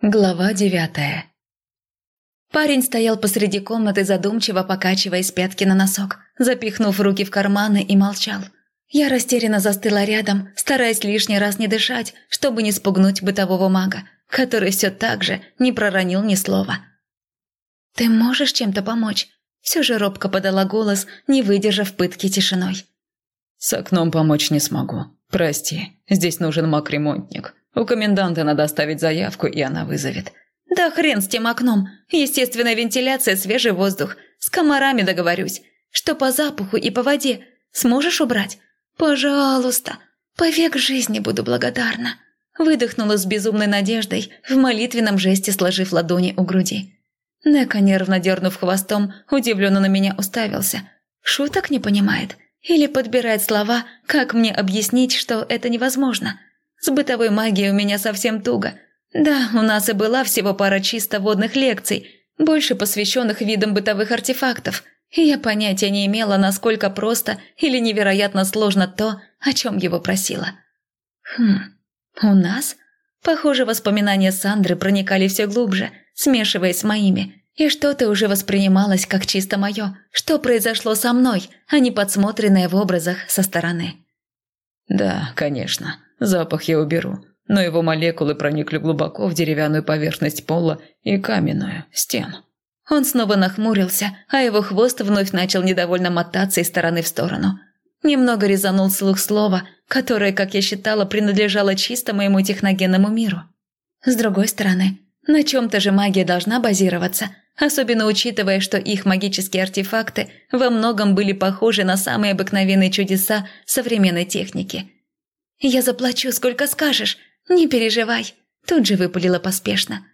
Глава девятая Парень стоял посреди комнаты, задумчиво покачиваясь пятки на носок, запихнув руки в карманы и молчал. Я растерянно застыла рядом, стараясь лишний раз не дышать, чтобы не спугнуть бытового мага, который все так же не проронил ни слова. «Ты можешь чем-то помочь?» Все же робко подала голос, не выдержав пытки тишиной. «С окном помочь не смогу. Прости, здесь нужен маг-ремонтник. У коменданта надо оставить заявку, и она вызовет. Да хрен с тем окном. Естественная вентиляция, свежий воздух. С комарами договорюсь. Что по запаху и по воде. Сможешь убрать? Пожалуйста. Повек жизни буду благодарна. Выдохнула с безумной надеждой, в молитвенном жесте сложив ладони у груди. Нека, нервно дернув хвостом, удивленно на меня уставился. Шуток не понимает? Или подбирает слова, как мне объяснить, что это невозможно? С бытовой магией у меня совсем туго. Да, у нас и была всего пара чисто водных лекций, больше посвященных видам бытовых артефактов, и я понятия не имела, насколько просто или невероятно сложно то, о чем его просила. Хм, у нас? Похоже, воспоминания Сандры проникали все глубже, смешиваясь с моими, и что-то уже воспринималось как чисто мое, что произошло со мной, а не подсмотренное в образах со стороны. «Да, конечно», Запах я уберу, но его молекулы проникли глубоко в деревянную поверхность пола и каменную стену. Он снова нахмурился, а его хвост вновь начал недовольно мотаться из стороны в сторону. Немного резанул слух слова, которое, как я считала, принадлежало чисто моему техногенному миру. С другой стороны, на чем-то же магия должна базироваться, особенно учитывая, что их магические артефакты во многом были похожи на самые обыкновенные чудеса современной техники – «Я заплачу, сколько скажешь. Не переживай», – тут же выпалила поспешно.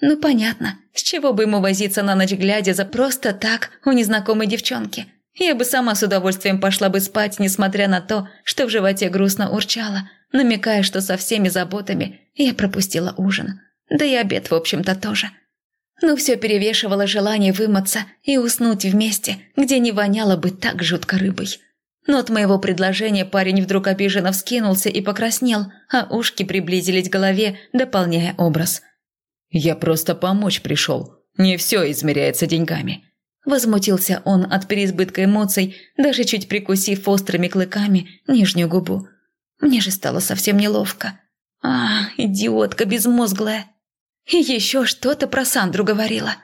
«Ну, понятно, с чего бы ему возиться на ночь глядя за просто так у незнакомой девчонки? Я бы сама с удовольствием пошла бы спать, несмотря на то, что в животе грустно урчало, намекая, что со всеми заботами я пропустила ужин. Да и обед, в общем-то, тоже». Но все перевешивало желание вымыться и уснуть вместе, где не воняло бы так жутко рыбой. Но от моего предложения парень вдруг обиженно вскинулся и покраснел, а ушки приблизились к голове, дополняя образ. «Я просто помочь пришел. Не все измеряется деньгами». Возмутился он от переизбытка эмоций, даже чуть прикусив острыми клыками нижнюю губу. Мне же стало совсем неловко. А, идиотка безмозглая. И еще что-то про Сандру говорила.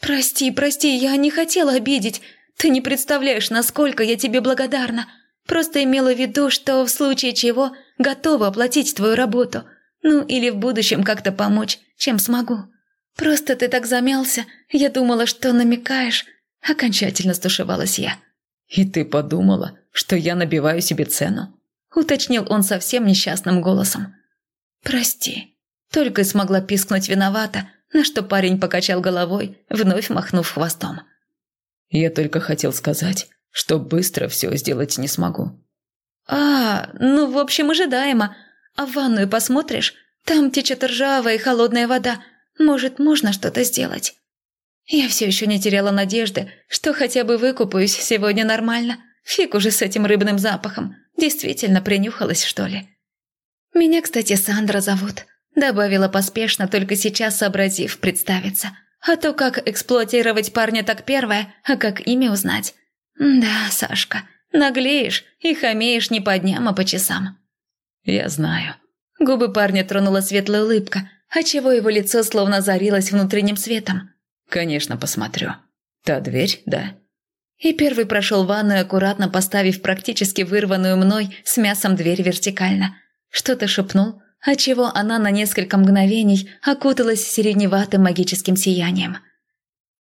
«Прости, прости, я не хотела обидеть. Ты не представляешь, насколько я тебе благодарна. Просто имела в виду, что в случае чего готова оплатить твою работу. Ну, или в будущем как-то помочь, чем смогу. Просто ты так замялся, я думала, что намекаешь. Окончательно стушевалась я. «И ты подумала, что я набиваю себе цену?» Уточнил он совсем несчастным голосом. «Прости». Только и смогла пискнуть виновата, на что парень покачал головой, вновь махнув хвостом. Я только хотел сказать, что быстро все сделать не смогу». «А, ну, в общем, ожидаемо. А в ванную посмотришь? Там течет ржавая и холодная вода. Может, можно что-то сделать?» Я все еще не теряла надежды, что хотя бы выкупаюсь сегодня нормально. Фиг уже с этим рыбным запахом. Действительно принюхалась, что ли? «Меня, кстати, Сандра зовут», – добавила поспешно, только сейчас сообразив представиться – а то как эксплуатировать парня так первое, а как имя узнать? Да, Сашка, наглеешь и хамеешь не по дням, а по часам. Я знаю. Губы парня тронула светлая улыбка, отчего его лицо словно зарилось внутренним светом. Конечно, посмотрю. Та дверь, да? И первый прошел ванную, аккуратно поставив практически вырванную мной с мясом дверь вертикально. Что-то шепнул, отчего она на несколько мгновений окуталась сиреневатым магическим сиянием.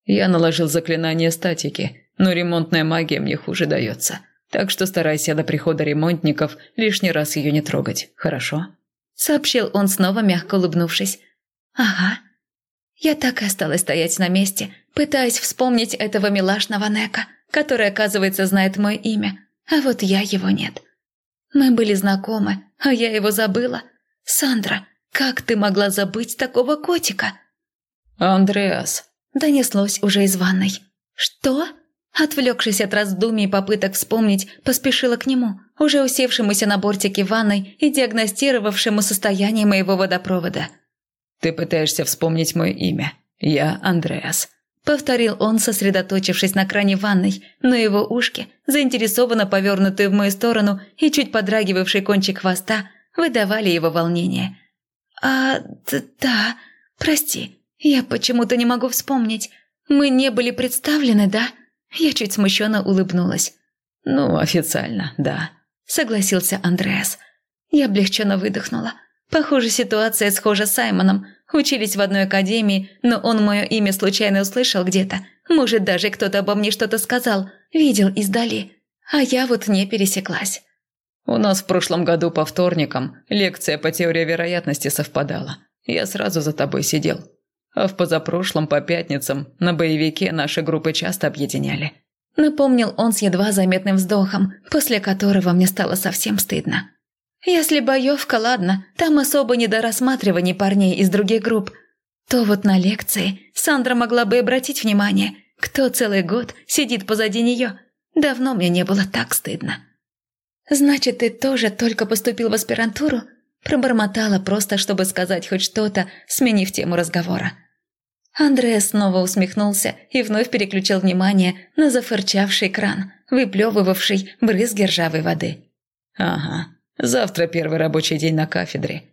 «Я наложил заклинание статики, но ремонтная магия мне хуже дается, так что старайся до прихода ремонтников лишний раз ее не трогать, хорошо?» Сообщил он снова, мягко улыбнувшись. «Ага». Я так и осталась стоять на месте, пытаясь вспомнить этого милашного Нека, который, оказывается, знает мое имя, а вот я его нет. Мы были знакомы, а я его забыла – «Сандра, как ты могла забыть такого котика?» «Андреас», – донеслось уже из ванной. «Что?» Отвлекшись от раздумий и попыток вспомнить, поспешила к нему, уже усевшемуся на бортике ванной и диагностировавшему состояние моего водопровода. Ты пытаешься вспомнить мое имя. Я Андреас. Повторил он, сосредоточившись на кране ванной, но его ушки, заинтересованно повернутые в мою сторону и чуть подрагивавший кончик хвоста, выдавали его волнение. «А, да, прости, я почему-то не могу вспомнить. Мы не были представлены, да?» Я чуть смущенно улыбнулась. «Ну, официально, да», – согласился Андреас. Я облегченно выдохнула. Похоже, ситуация схожа с Саймоном. Учились в одной академии, но он мое имя случайно услышал где-то. Может, даже кто-то обо мне что-то сказал, видел издали. А я вот не пересеклась. У нас в прошлом году по вторникам лекция по теории вероятности совпадала. Я сразу за тобой сидел. А в позапрошлом по пятницам на боевике наши группы часто объединяли. Напомнил он с едва заметным вздохом, после которого мне стало совсем стыдно. Если боевка, ладно, там особо не до рассматривания парней из других групп. То вот на лекции Сандра могла бы обратить внимание, кто целый год сидит позади нее. Давно мне не было так стыдно. «Значит, ты тоже только поступил в аспирантуру?» Пробормотала просто, чтобы сказать хоть что-то, сменив тему разговора. Андреас снова усмехнулся и вновь переключил внимание на зафырчавший кран, выплевывавший брызги ржавой воды. «Ага, Завтра первый рабочий день на кафедре.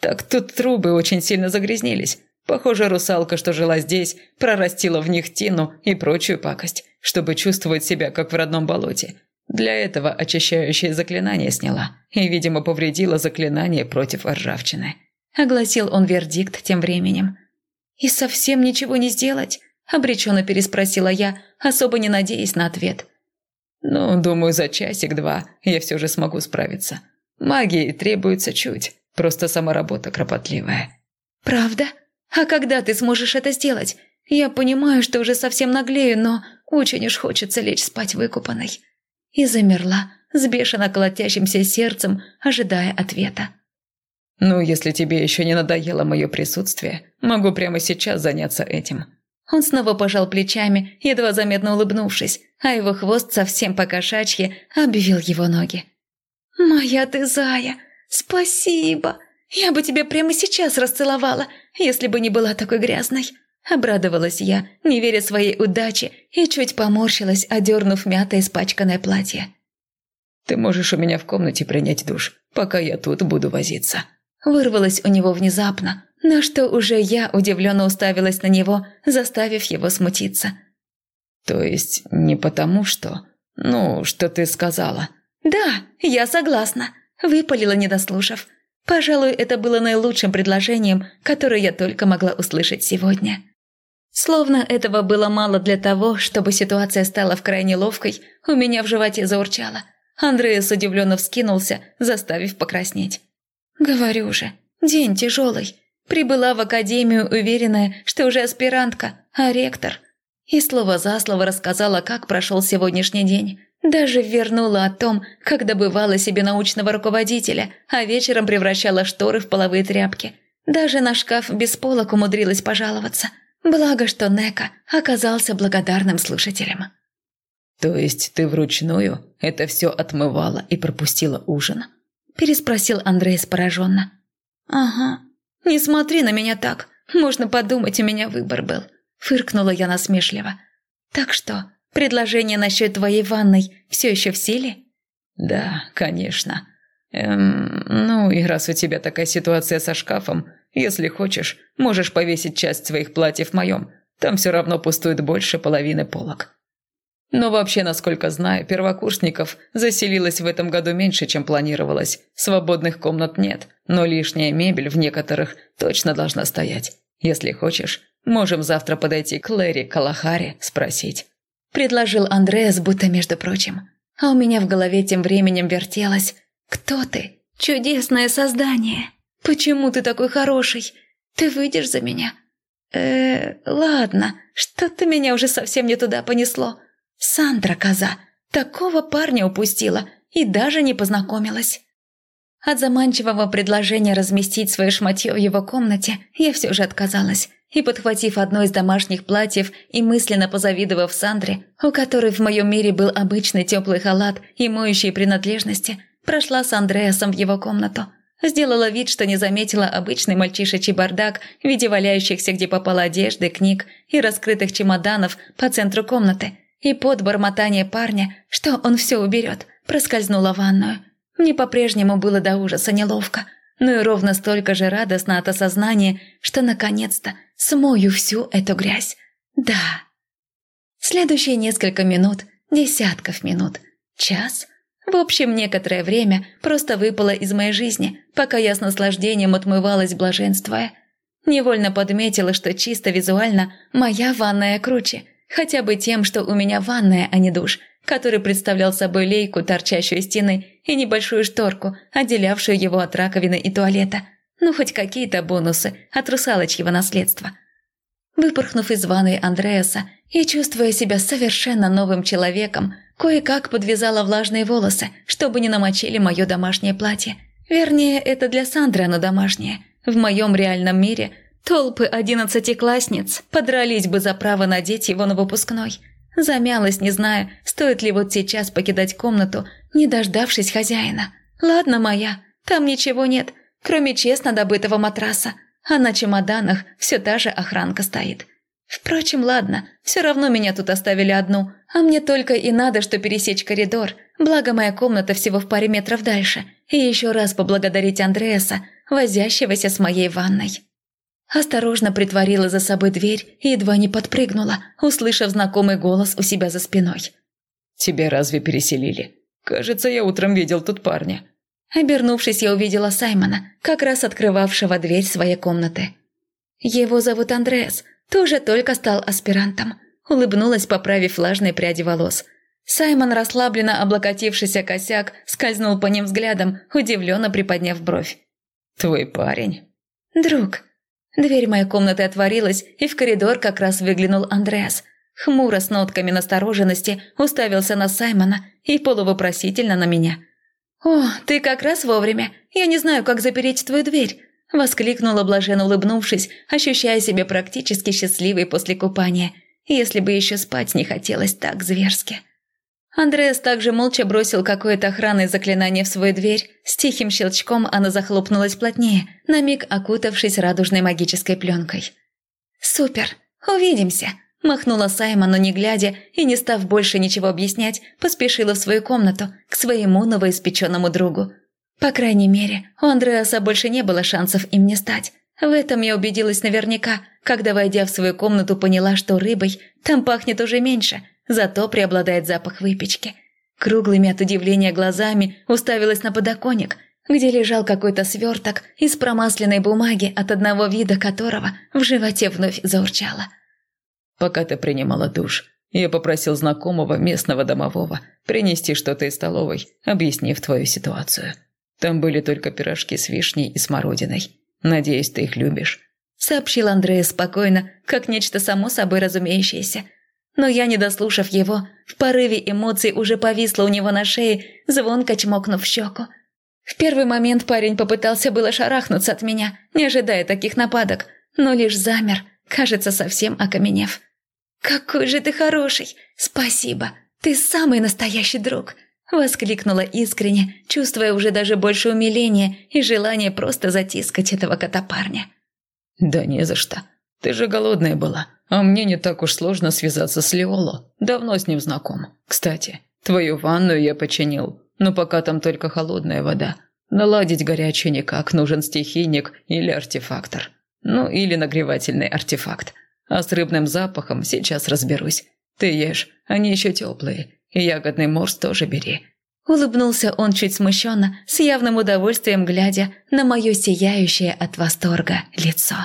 Так тут трубы очень сильно загрязнились. Похоже, русалка, что жила здесь, прорастила в них тину и прочую пакость, чтобы чувствовать себя как в родном болоте. Для этого очищающее заклинание сняла и, видимо, повредила заклинание против ржавчины. Огласил он вердикт тем временем. «И совсем ничего не сделать?» – обреченно переспросила я, особо не надеясь на ответ. «Ну, думаю, за часик-два я все же смогу справиться. Магии требуется чуть, просто сама работа кропотливая». «Правда? А когда ты сможешь это сделать? Я понимаю, что уже совсем наглею, но очень уж хочется лечь спать выкупанной». И замерла, с бешено колотящимся сердцем, ожидая ответа. «Ну, если тебе еще не надоело мое присутствие, могу прямо сейчас заняться этим». Он снова пожал плечами, едва заметно улыбнувшись, а его хвост совсем покошачьи обвил его ноги. «Моя ты зая! Спасибо! Я бы тебя прямо сейчас расцеловала, если бы не была такой грязной!» Обрадовалась я, не веря своей удаче, и чуть поморщилась, одернув мятое испачканное платье. «Ты можешь у меня в комнате принять душ, пока я тут буду возиться». Вырвалось у него внезапно, на что уже я удивленно уставилась на него, заставив его смутиться. «То есть не потому что... Ну, что ты сказала?» «Да, я согласна», – выпалила, не дослушав. Пожалуй, это было наилучшим предложением, которое я только могла услышать сегодня. Словно этого было мало для того, чтобы ситуация стала в крайне ловкой, у меня в животе заурчало. Андреас удивленно вскинулся, заставив покраснеть. «Говорю же, день тяжелый. Прибыла в академию, уверенная, что уже аспирантка, а ректор...» И слово за слово рассказала, как прошел сегодняшний день. Даже вернула о том, как добывала себе научного руководителя, а вечером превращала шторы в половые тряпки. Даже на шкаф без полок умудрилась пожаловаться. Благо, что Нека оказался благодарным слушателем. «То есть ты вручную это все отмывала и пропустила ужин?» Переспросил Андрей пораженно. «Ага. Не смотри на меня так. Можно подумать, у меня выбор был». Фыркнула я насмешливо. «Так что, Предложение насчет твоей ванной все еще в силе?» «Да, конечно. Эм, ну и раз у тебя такая ситуация со шкафом, если хочешь, можешь повесить часть своих платьев в моем. Там все равно пустует больше половины полок». Но вообще, насколько знаю, первокурсников заселилось в этом году меньше, чем планировалось. Свободных комнат нет, но лишняя мебель в некоторых точно должна стоять. Если хочешь, можем завтра подойти к Лэри Калахаре спросить предложил Андреас, будто между прочим. А у меня в голове тем временем вертелось. «Кто ты? Чудесное создание! Почему ты такой хороший? Ты выйдешь за меня?» «Э, ладно, что-то меня уже совсем не туда понесло. Сандра, коза, такого парня упустила и даже не познакомилась». От заманчивого предложения разместить свое шматье в его комнате я все же отказалась и, подхватив одно из домашних платьев и мысленно позавидовав Сандре, у которой в моем мире был обычный теплый халат и моющие принадлежности, прошла с Андреасом в его комнату. Сделала вид, что не заметила обычный мальчишечий бардак в виде валяющихся где попало одежды, книг и раскрытых чемоданов по центру комнаты. И под бормотание парня, что он все уберет, проскользнула в ванную. Мне по-прежнему было до ужаса неловко, но и ровно столько же радостно от осознания, что наконец-то смою всю эту грязь. Да. Следующие несколько минут, десятков минут, час – в общем, некоторое время просто выпало из моей жизни, пока я с наслаждением отмывалась блаженствуя. Невольно подметила, что чисто визуально моя ванная круче, хотя бы тем, что у меня ванная, а не душ, который представлял собой лейку, торчащую стены, и небольшую шторку, отделявшую его от раковины и туалета. Ну, хоть какие-то бонусы от русалочьего наследства. Выпорхнув из ванной Андреаса и чувствуя себя совершенно новым человеком, Кое-как подвязала влажные волосы, чтобы не намочили мое домашнее платье. Вернее, это для Сандры оно домашнее. В моем реальном мире толпы одиннадцатиклассниц подрались бы за право надеть его на выпускной. Замялась, не зная, стоит ли вот сейчас покидать комнату, не дождавшись хозяина. Ладно, моя, там ничего нет, кроме честно добытого матраса, а на чемоданах все та же охранка стоит. Впрочем, ладно, все равно меня тут оставили одну, а мне только и надо, что пересечь коридор, благо моя комната всего в паре метров дальше, и еще раз поблагодарить Андреаса, возящегося с моей ванной. Осторожно притворила за собой дверь и едва не подпрыгнула, услышав знакомый голос у себя за спиной. «Тебя разве переселили? Кажется, я утром видел тут парня». Обернувшись, я увидела Саймона, как раз открывавшего дверь своей комнаты. «Его зовут Андреас», тоже только стал аспирантом. Улыбнулась, поправив влажные пряди волос. Саймон, расслабленно облокотившийся косяк, скользнул по ним взглядом, удивленно приподняв бровь. «Твой парень?» «Друг». Дверь моей комнаты отворилась, и в коридор как раз выглянул Андреас. Хмуро с нотками настороженности уставился на Саймона и полувопросительно на меня. «О, ты как раз вовремя. Я не знаю, как запереть твою дверь. Воскликнула, блаженно улыбнувшись, ощущая себя практически счастливой после купания. Если бы еще спать не хотелось так зверски. Андреас также молча бросил какое-то охранное заклинание в свою дверь. С тихим щелчком она захлопнулась плотнее, на миг окутавшись радужной магической пленкой. «Супер! Увидимся!» Махнула Саймону, не глядя, и, не став больше ничего объяснять, поспешила в свою комнату, к своему новоиспеченному другу. По крайней мере, у Андреаса больше не было шансов им не стать. В этом я убедилась наверняка, когда, войдя в свою комнату, поняла, что рыбой там пахнет уже меньше, зато преобладает запах выпечки. Круглыми от удивления глазами уставилась на подоконник, где лежал какой-то сверток из промасленной бумаги, от одного вида которого в животе вновь заурчало. «Пока ты принимала душ, я попросил знакомого местного домового принести что-то из столовой, объяснив твою ситуацию. Там были только пирожки с вишней и смородиной. Надеюсь, ты их любишь», – сообщил Андрея спокойно, как нечто само собой разумеющееся. Но я, не дослушав его, в порыве эмоций уже повисла у него на шее, звонко чмокнув в щеку. В первый момент парень попытался было шарахнуться от меня, не ожидая таких нападок, но лишь замер, кажется, совсем окаменев. «Какой же ты хороший! Спасибо! Ты самый настоящий друг!» Воскликнула искренне, чувствуя уже даже больше умиления и желание просто затискать этого кота-парня. «Да не за что. Ты же голодная была, а мне не так уж сложно связаться с Леоло. Давно с ним знаком. Кстати, твою ванную я починил, но пока там только холодная вода. Наладить горячее никак, нужен стихийник или артефактор. Ну, или нагревательный артефакт. А с рыбным запахом сейчас разберусь. Ты ешь, они еще теплые, ягодный морс тоже бери». Улыбнулся он чуть смущенно, с явным удовольствием глядя на мое сияющее от восторга лицо.